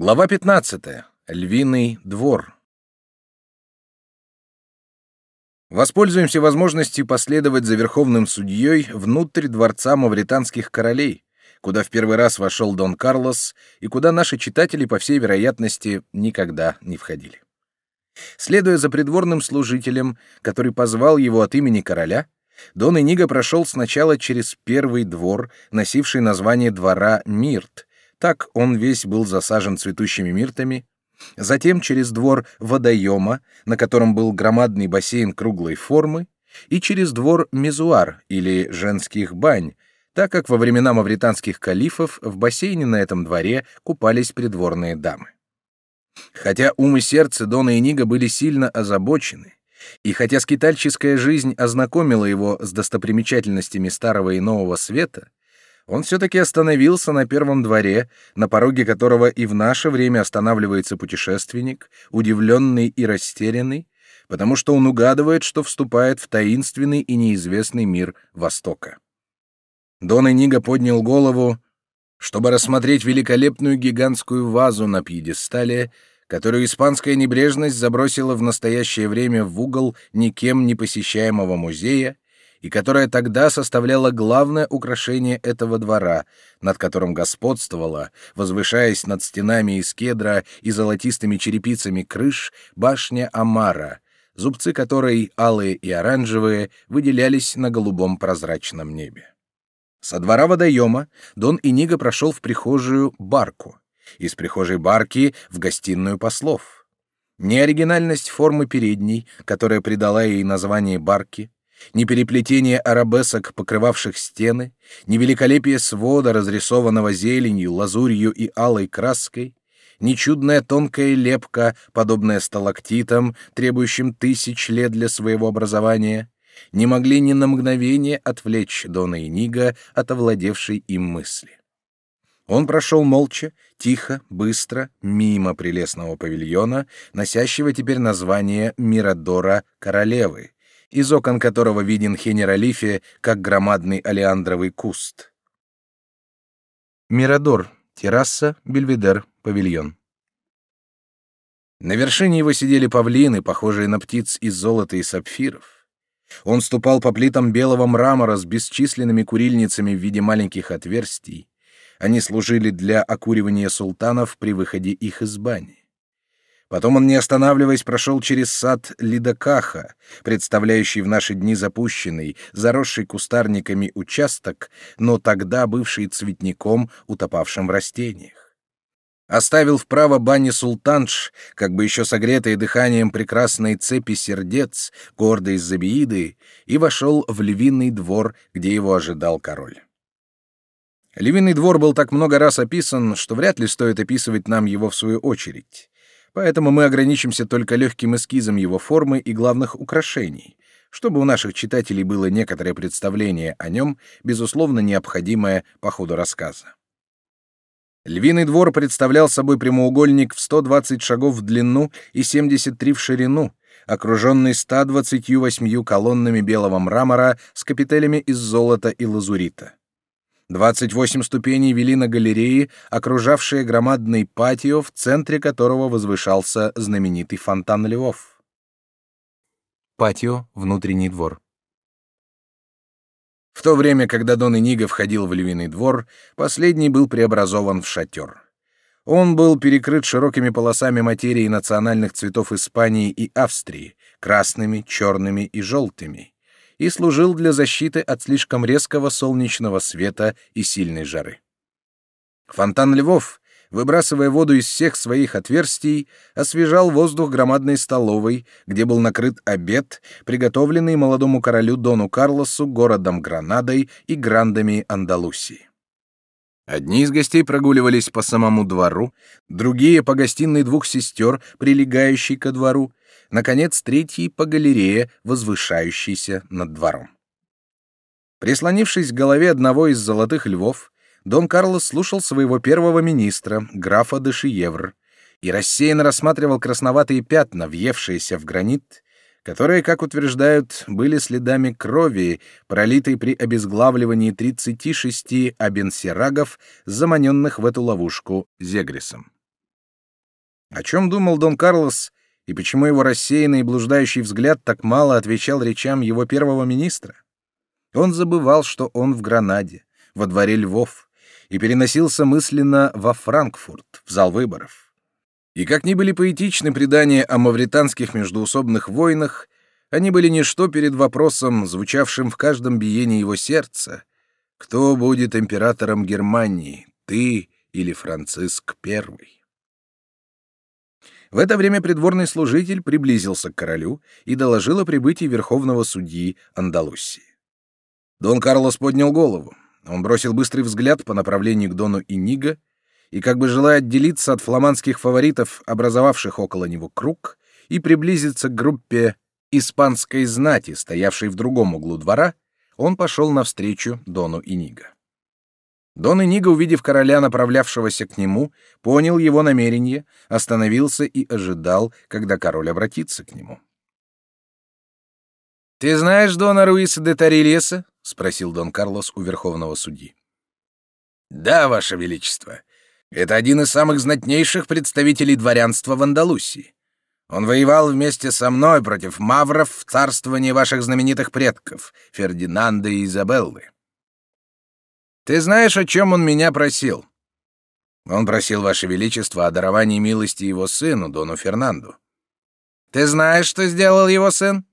Глава 15. Львиный двор. Воспользуемся возможностью последовать за верховным судьей внутрь дворца мавританских королей, куда в первый раз вошел Дон Карлос и куда наши читатели, по всей вероятности, никогда не входили. Следуя за придворным служителем, который позвал его от имени короля, Дон Иниго прошел сначала через первый двор, носивший название двора Мирт, так он весь был засажен цветущими миртами, затем через двор водоема, на котором был громадный бассейн круглой формы, и через двор мезуар или женских бань, так как во времена мавританских калифов в бассейне на этом дворе купались придворные дамы. Хотя ум и сердце Дона и Нига были сильно озабочены, и хотя скитальческая жизнь ознакомила его с достопримечательностями Старого и Нового Света, он все-таки остановился на первом дворе, на пороге которого и в наше время останавливается путешественник, удивленный и растерянный, потому что он угадывает, что вступает в таинственный и неизвестный мир Востока. Дон Эниго поднял голову, чтобы рассмотреть великолепную гигантскую вазу на пьедестале, которую испанская небрежность забросила в настоящее время в угол никем не посещаемого музея, и которая тогда составляла главное украшение этого двора, над которым господствовала, возвышаясь над стенами из кедра и золотистыми черепицами крыш, башня Амара, зубцы которой, алые и оранжевые, выделялись на голубом прозрачном небе. Со двора водоема Дон Иниго прошел в прихожую барку, из прихожей барки в гостиную послов. Неоригинальность формы передней, которая придала ей название барки, ни переплетение арабесок, покрывавших стены, ни великолепие свода, разрисованного зеленью, лазурью и алой краской, ни чудная тонкая лепка, подобная сталактитам, требующим тысяч лет для своего образования, не могли ни на мгновение отвлечь Дона и Нига от овладевшей им мысли. Он прошел молча, тихо, быстро, мимо прелестного павильона, носящего теперь название Мирадора Королевы, из окон которого виден Хенералифе, как громадный алиандровый куст. Мирадор, терраса, бельведер, павильон. На вершине его сидели павлины, похожие на птиц из золота и сапфиров. Он ступал по плитам белого мрамора с бесчисленными курильницами в виде маленьких отверстий. Они служили для окуривания султанов при выходе их из бани. Потом он, не останавливаясь, прошел через сад Лидокаха, представляющий в наши дни запущенный, заросший кустарниками участок, но тогда бывший цветником, утопавшим в растениях. Оставил вправо бани Султанш, как бы еще согретые дыханием прекрасной цепи сердец, гордой из Забииды, и вошел в львиный двор, где его ожидал король. Львиный двор был так много раз описан, что вряд ли стоит описывать нам его в свою очередь поэтому мы ограничимся только легким эскизом его формы и главных украшений, чтобы у наших читателей было некоторое представление о нем, безусловно необходимое по ходу рассказа. Львиный двор представлял собой прямоугольник в 120 шагов в длину и 73 в ширину, окруженный 128 колоннами белого мрамора с капителями из золота и лазурита. Двадцать восемь ступеней вели на галереи, окружавшие громадный патио, в центре которого возвышался знаменитый фонтан львов. Патио — внутренний двор. В то время, когда Дон Иниго входил в львиный двор, последний был преобразован в шатер. Он был перекрыт широкими полосами материи национальных цветов Испании и Австрии, красными, черными и желтыми и служил для защиты от слишком резкого солнечного света и сильной жары. Фонтан львов, выбрасывая воду из всех своих отверстий, освежал воздух громадной столовой, где был накрыт обед, приготовленный молодому королю Дону Карлосу городом Гранадой и грандами Андалусии. Одни из гостей прогуливались по самому двору, другие — по гостиной двух сестер, прилегающей ко двору, наконец, третий — по галерее, возвышающейся над двором. Прислонившись к голове одного из золотых львов, Дон Карлос слушал своего первого министра, графа де и рассеянно рассматривал красноватые пятна, въевшиеся в гранит, которые, как утверждают, были следами крови, пролитой при обезглавливании 36 абенсерагов, заманенных в эту ловушку Зегрисом. О чем думал Дон Карлос и почему его рассеянный и блуждающий взгляд так мало отвечал речам его первого министра? Он забывал, что он в Гранаде, во дворе львов, и переносился мысленно во Франкфурт, в зал выборов. И как ни были поэтичны предания о мавританских междуусобных войнах, они были ничто перед вопросом, звучавшим в каждом биении его сердца, кто будет императором Германии, ты или Франциск I? В это время придворный служитель приблизился к королю и доложил о прибытии верховного судьи Андалусии. Дон Карлос поднял голову. Он бросил быстрый взгляд по направлению к Дону Иниго и, как бы желая отделиться от фламандских фаворитов, образовавших около него круг, и приблизиться к группе испанской знати, стоявшей в другом углу двора, он пошел навстречу Дону Иниго. Дон Иниго, увидев короля, направлявшегося к нему, понял его намерение, остановился и ожидал, когда король обратится к нему. «Ты знаешь Дона Руиса де Тарильеса?» — спросил Дон Карлос у верховного судьи. «Да, Ваше Величество. Это один из самых знатнейших представителей дворянства в Андалусии. Он воевал вместе со мной против мавров в царствовании ваших знаменитых предков, Фердинанда и Изабеллы. Ты знаешь, о чем он меня просил? Он просил, Ваше Величество, о даровании милости его сыну, Дону Фернанду. Ты знаешь, что сделал его сын?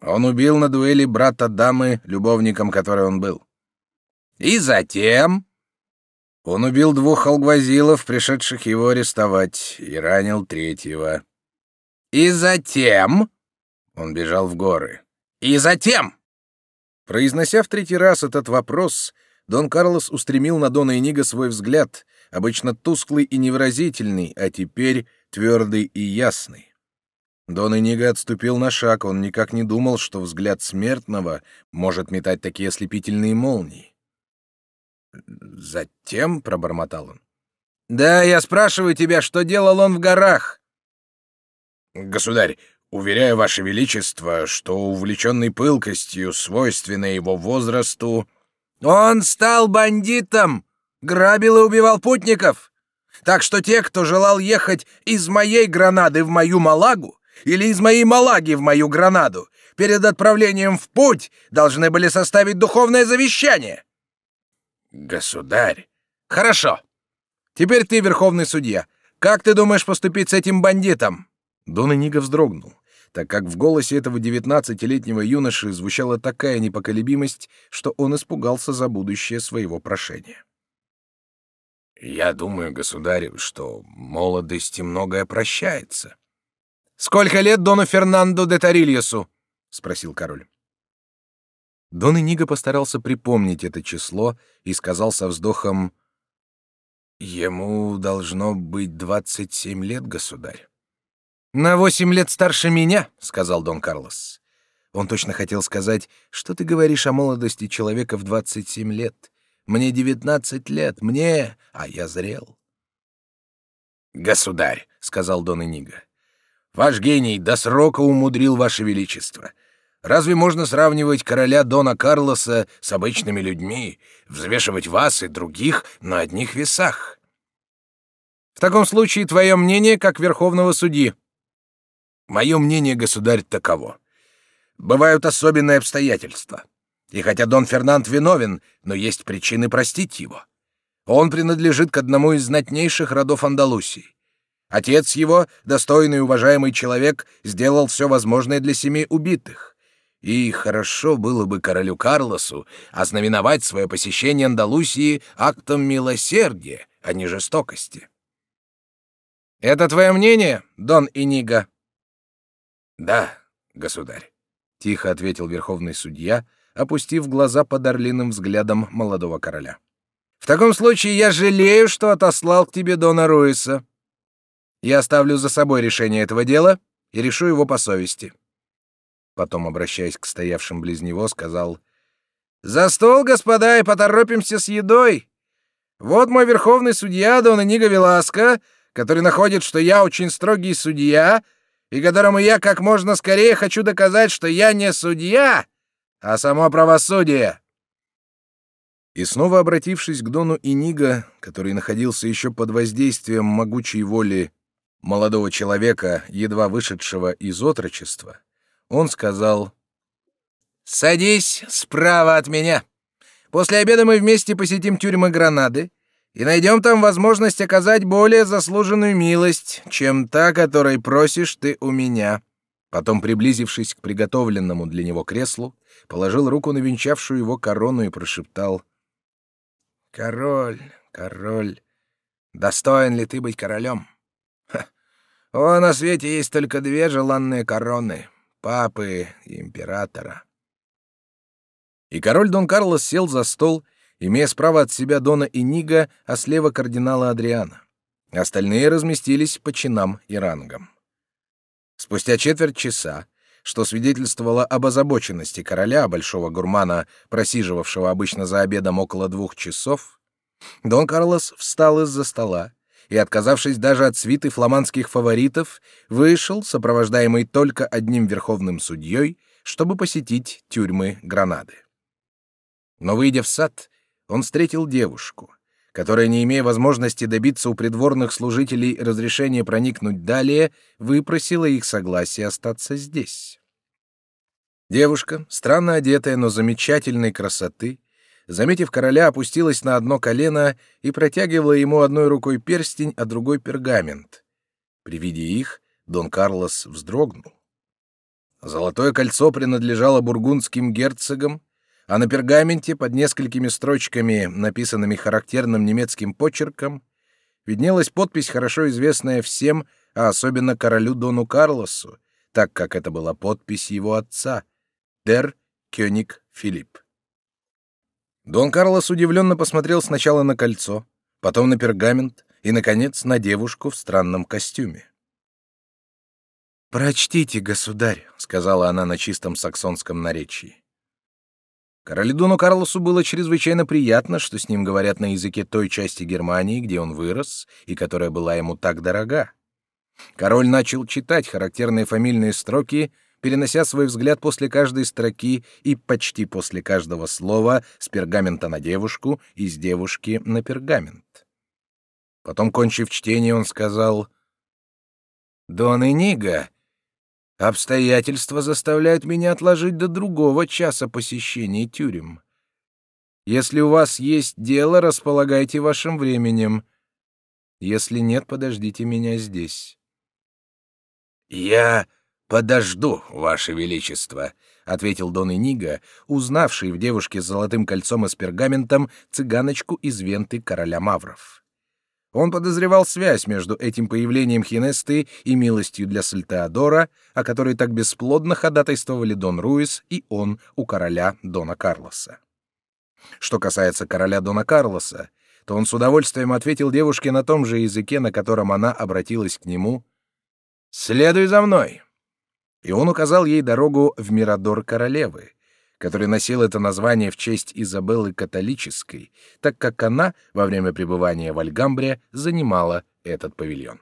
Он убил на дуэли брата дамы, любовником которой он был. И затем... Он убил двух алгвазилов, пришедших его арестовать, и ранил третьего. И затем... Он бежал в горы. И затем... Произнося в третий раз этот вопрос, Дон Карлос устремил на Дона Эниго свой взгляд, обычно тусклый и невыразительный, а теперь твердый и ясный. Дон Эниго отступил на шаг, он никак не думал, что взгляд смертного может метать такие ослепительные молнии. «Затем», — пробормотал он. «Да, я спрашиваю тебя, что делал он в горах?» Государь, уверяю ваше величество, что увлеченный пылкостью, свойственной его возрасту, он стал бандитом, грабил и убивал путников. Так что те, кто желал ехать из моей Гранады в мою Малагу или из моей Малаги в мою Гранаду, перед отправлением в путь должны были составить духовное завещание. Государь. Хорошо. Теперь ты верховный судья. Как ты думаешь поступить с этим бандитом? Дон Эниго вздрогнул, так как в голосе этого девятнадцатилетнего юноши звучала такая непоколебимость, что он испугался за будущее своего прошения. «Я думаю, государь, что молодости многое прощается». «Сколько лет Дону Фернандо де Тарильесу?» — спросил король. Дон Эниго постарался припомнить это число и сказал со вздохом, «Ему должно быть двадцать семь лет, государь». «На восемь лет старше меня», — сказал Дон Карлос. Он точно хотел сказать, что ты говоришь о молодости человека в двадцать семь лет. Мне девятнадцать лет, мне, а я зрел. «Государь», — сказал Дон Эниго, — «ваш гений до срока умудрил ваше величество. Разве можно сравнивать короля Дона Карлоса с обычными людьми, взвешивать вас и других на одних весах?» «В таком случае твое мнение как верховного судьи», Мое мнение, государь, таково. Бывают особенные обстоятельства. И хотя Дон Фернанд виновен, но есть причины простить его. Он принадлежит к одному из знатнейших родов Андалусии. Отец его, достойный и уважаемый человек, сделал все возможное для семей убитых. И хорошо было бы королю Карлосу ознаменовать свое посещение Андалусии актом милосердия, а не жестокости. «Это твое мнение, Дон Инига?» Да, государь, тихо ответил верховный судья, опустив глаза под орлиным взглядом молодого короля. В таком случае я жалею, что отослал к тебе Дона Руиса. Я оставлю за собой решение этого дела и решу его по совести. Потом, обращаясь к стоявшим близ него, сказал: "За стол, господа, и поторопимся с едой. Вот мой верховный судья Дон Иниго Веласко, который находит, что я очень строгий судья, и которому я как можно скорее хочу доказать, что я не судья, а само правосудие. И снова обратившись к Дону Иниго, который находился еще под воздействием могучей воли, молодого человека, едва вышедшего из отрочества, он сказал «Садись справа от меня. После обеда мы вместе посетим тюрьмы Гранады и найдем там возможность оказать более заслуженную милость, чем та, которой просишь ты у меня». Потом, приблизившись к приготовленному для него креслу, положил руку на венчавшую его корону и прошептал «Король, король, достоин ли ты быть королем? Ха. О, на свете есть только две желанные короны — папы и императора». И король Дон Карлос сел за стол, имея справа от себя Дона Инига, а слева кардинала Адриана. Остальные разместились по чинам и рангам. Спустя четверть часа, что свидетельствовало об озабоченности короля, большого гурмана, просиживавшего обычно за обедом около двух часов, Дон Карлос встал из-за стола и, отказавшись даже от свиты фламандских фаворитов, вышел, сопровождаемый только одним верховным судьей, чтобы посетить тюрьмы Гранады. Но, выйдя в сад, он встретил девушку — которая, не имея возможности добиться у придворных служителей разрешения проникнуть далее, выпросила их согласие остаться здесь. Девушка, странно одетая, но замечательной красоты, заметив короля, опустилась на одно колено и протягивала ему одной рукой перстень, а другой пергамент. При виде их Дон Карлос вздрогнул. Золотое кольцо принадлежало бургундским герцогам, а на пергаменте под несколькими строчками, написанными характерным немецким почерком, виднелась подпись, хорошо известная всем, а особенно королю Дону Карлосу, так как это была подпись его отца, Дер Кёник Филипп. Дон Карлос удивленно посмотрел сначала на кольцо, потом на пергамент и, наконец, на девушку в странном костюме. «Прочтите, государь», — сказала она на чистом саксонском наречии. Королю Карлосу было чрезвычайно приятно, что с ним говорят на языке той части Германии, где он вырос и которая была ему так дорога. Король начал читать характерные фамильные строки, перенося свой взгляд после каждой строки и почти после каждого слова с пергамента на девушку и с девушки на пергамент. Потом, кончив чтение, он сказал «Дон Энига, Обстоятельства заставляют меня отложить до другого часа посещения тюрем. Если у вас есть дело, располагайте вашим временем. Если нет, подождите меня здесь. Я подожду, ваше величество, ответил Дон Иниго, узнавший в девушке с золотым кольцом и с пергаментом цыганочку из венты короля Мавров. Он подозревал связь между этим появлением Хинесты и милостью для Сальтеодора, о которой так бесплодно ходатайствовали Дон Руис и он у короля Дона Карлоса. Что касается короля Дона Карлоса, то он с удовольствием ответил девушке на том же языке, на котором она обратилась к нему «Следуй за мной!» И он указал ей дорогу в Мирадор королевы, который носил это название в честь Изабеллы Католической, так как она во время пребывания в Альгамбре занимала этот павильон.